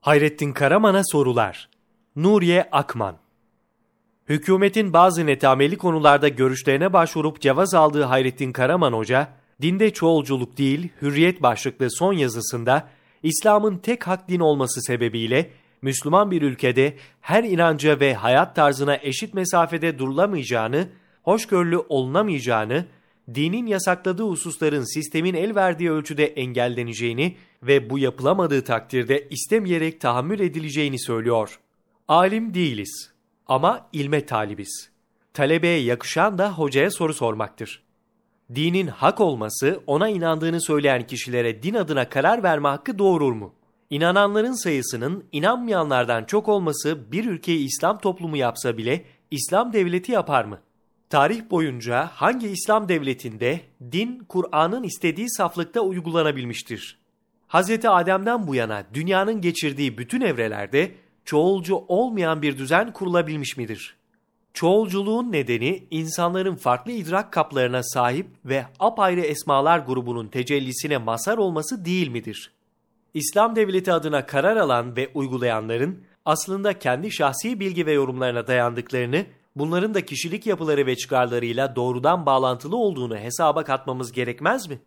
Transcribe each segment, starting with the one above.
Hayrettin Karaman'a sorular. Nuriye Akman Hükümetin bazı netameli konularda görüşlerine başvurup cevaz aldığı Hayrettin Karaman Hoca, dinde çoğulculuk değil, hürriyet başlıklı son yazısında, İslam'ın tek hak din olması sebebiyle, Müslüman bir ülkede her inanca ve hayat tarzına eşit mesafede durulamayacağını, hoşgörülü olunamayacağını, dinin yasakladığı hususların sistemin el verdiği ölçüde engelleneceğini ve bu yapılamadığı takdirde istemeyerek tahammül edileceğini söylüyor. Alim değiliz ama ilme talibiz. Talebeye yakışan da hocaya soru sormaktır. Dinin hak olması ona inandığını söyleyen kişilere din adına karar verme hakkı doğurur mu? İnananların sayısının inanmayanlardan çok olması bir ülkeyi İslam toplumu yapsa bile İslam devleti yapar mı? Tarih boyunca hangi İslam devletinde din Kur'an'ın istediği saflıkta uygulanabilmiştir? Hz. Adem'den bu yana dünyanın geçirdiği bütün evrelerde çoğulcu olmayan bir düzen kurulabilmiş midir? Çoğulculuğun nedeni insanların farklı idrak kaplarına sahip ve apayrı esmalar grubunun tecellisine mazhar olması değil midir? İslam devleti adına karar alan ve uygulayanların aslında kendi şahsi bilgi ve yorumlarına dayandıklarını, bunların da kişilik yapıları ve çıkarlarıyla doğrudan bağlantılı olduğunu hesaba katmamız gerekmez mi?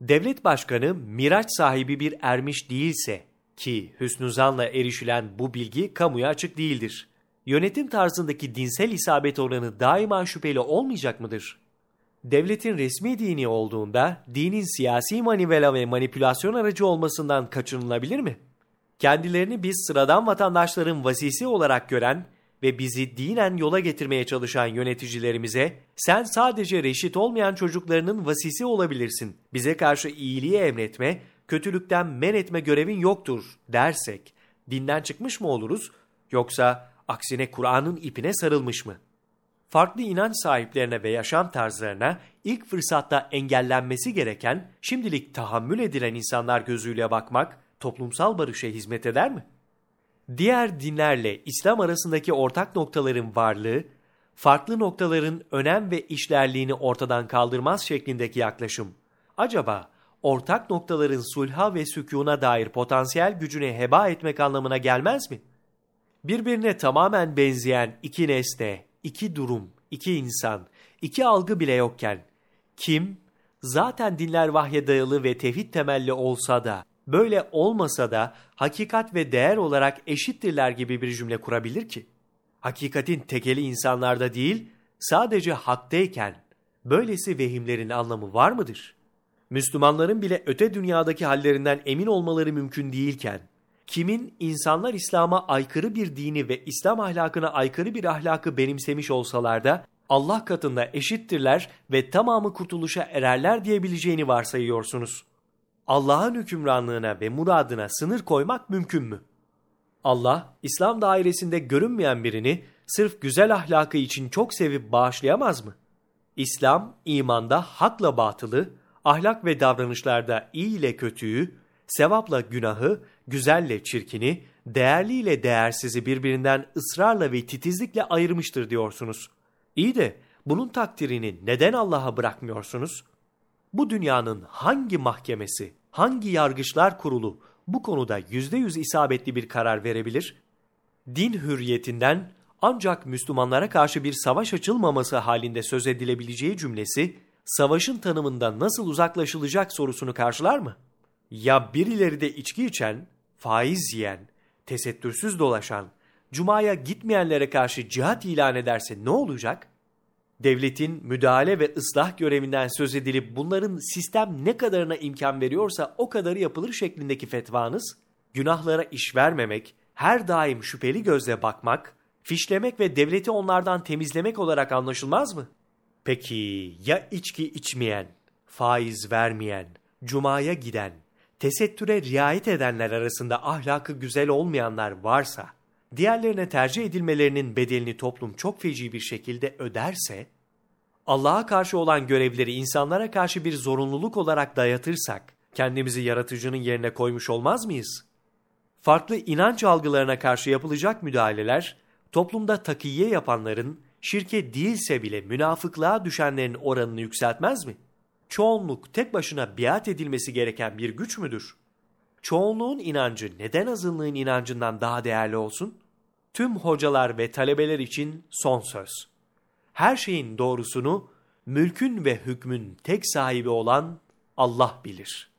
Devlet başkanı miraç sahibi bir ermiş değilse ki hüsnü zanla erişilen bu bilgi kamuya açık değildir. Yönetim tarzındaki dinsel isabet oranı daima şüpheli olmayacak mıdır? Devletin resmi dini olduğunda dinin siyasi manivela ve manipülasyon aracı olmasından kaçınılabilir mi? Kendilerini biz sıradan vatandaşların vasisi olarak gören ve bizi dinen yola getirmeye çalışan yöneticilerimize sen sadece reşit olmayan çocuklarının vasisi olabilirsin. Bize karşı iyiliği emretme, kötülükten men etme görevin yoktur dersek dinden çıkmış mı oluruz yoksa aksine Kur'an'ın ipine sarılmış mı? Farklı inanç sahiplerine ve yaşam tarzlarına ilk fırsatta engellenmesi gereken, şimdilik tahammül edilen insanlar gözüyle bakmak toplumsal barışa hizmet eder mi? Diğer dinlerle İslam arasındaki ortak noktaların varlığı, farklı noktaların önem ve işlerliğini ortadan kaldırmaz şeklindeki yaklaşım, acaba ortak noktaların sulha ve sükuna dair potansiyel gücünü heba etmek anlamına gelmez mi? Birbirine tamamen benzeyen iki nesne, iki durum, iki insan, iki algı bile yokken, kim, zaten dinler vahye dayalı ve tevhid temelli olsa da, böyle olmasa da hakikat ve değer olarak eşittirler gibi bir cümle kurabilir ki? Hakikatin tekeli insanlarda değil, sadece haktayken, böylesi vehimlerin anlamı var mıdır? Müslümanların bile öte dünyadaki hallerinden emin olmaları mümkün değilken, kimin insanlar İslam'a aykırı bir dini ve İslam ahlakına aykırı bir ahlakı benimsemiş olsalar da Allah katında eşittirler ve tamamı kurtuluşa ererler diyebileceğini varsayıyorsunuz. Allah'ın hükümranlığına ve muradına sınır koymak mümkün mü? Allah, İslam dairesinde görünmeyen birini sırf güzel ahlakı için çok sevip bağışlayamaz mı? İslam, imanda hakla batılı, ahlak ve davranışlarda iyi ile kötüyü, sevapla günahı, güzelle çirkini, değerliyle değersizi birbirinden ısrarla ve titizlikle ayırmıştır diyorsunuz. İyi de bunun takdirini neden Allah'a bırakmıyorsunuz? Bu dünyanın hangi mahkemesi, hangi yargıçlar kurulu bu konuda yüzde yüz isabetli bir karar verebilir? Din hürriyetinden ancak Müslümanlara karşı bir savaş açılmaması halinde söz edilebileceği cümlesi, savaşın tanımında nasıl uzaklaşılacak sorusunu karşılar mı? Ya birileri de içki içen, faiz yiyen, tesettürsüz dolaşan, cumaya gitmeyenlere karşı cihat ilan ederse ne olacak? Devletin müdahale ve ıslah görevinden söz edilip bunların sistem ne kadarına imkan veriyorsa o kadarı yapılır şeklindeki fetvanız, günahlara iş vermemek, her daim şüpheli gözle bakmak, fişlemek ve devleti onlardan temizlemek olarak anlaşılmaz mı? Peki ya içki içmeyen, faiz vermeyen, cumaya giden, tesettüre riayet edenler arasında ahlakı güzel olmayanlar varsa, diğerlerine tercih edilmelerinin bedelini toplum çok feci bir şekilde öderse, Allah'a karşı olan görevleri insanlara karşı bir zorunluluk olarak dayatırsak, kendimizi yaratıcının yerine koymuş olmaz mıyız? Farklı inanç algılarına karşı yapılacak müdahaleler, toplumda takiye yapanların, şirke değilse bile münafıklığa düşenlerin oranını yükseltmez mi? Çoğunluk tek başına biat edilmesi gereken bir güç müdür? Çoğunluğun inancı neden azınlığın inancından daha değerli olsun? Tüm hocalar ve talebeler için son söz. Her şeyin doğrusunu, mülkün ve hükmün tek sahibi olan Allah bilir.''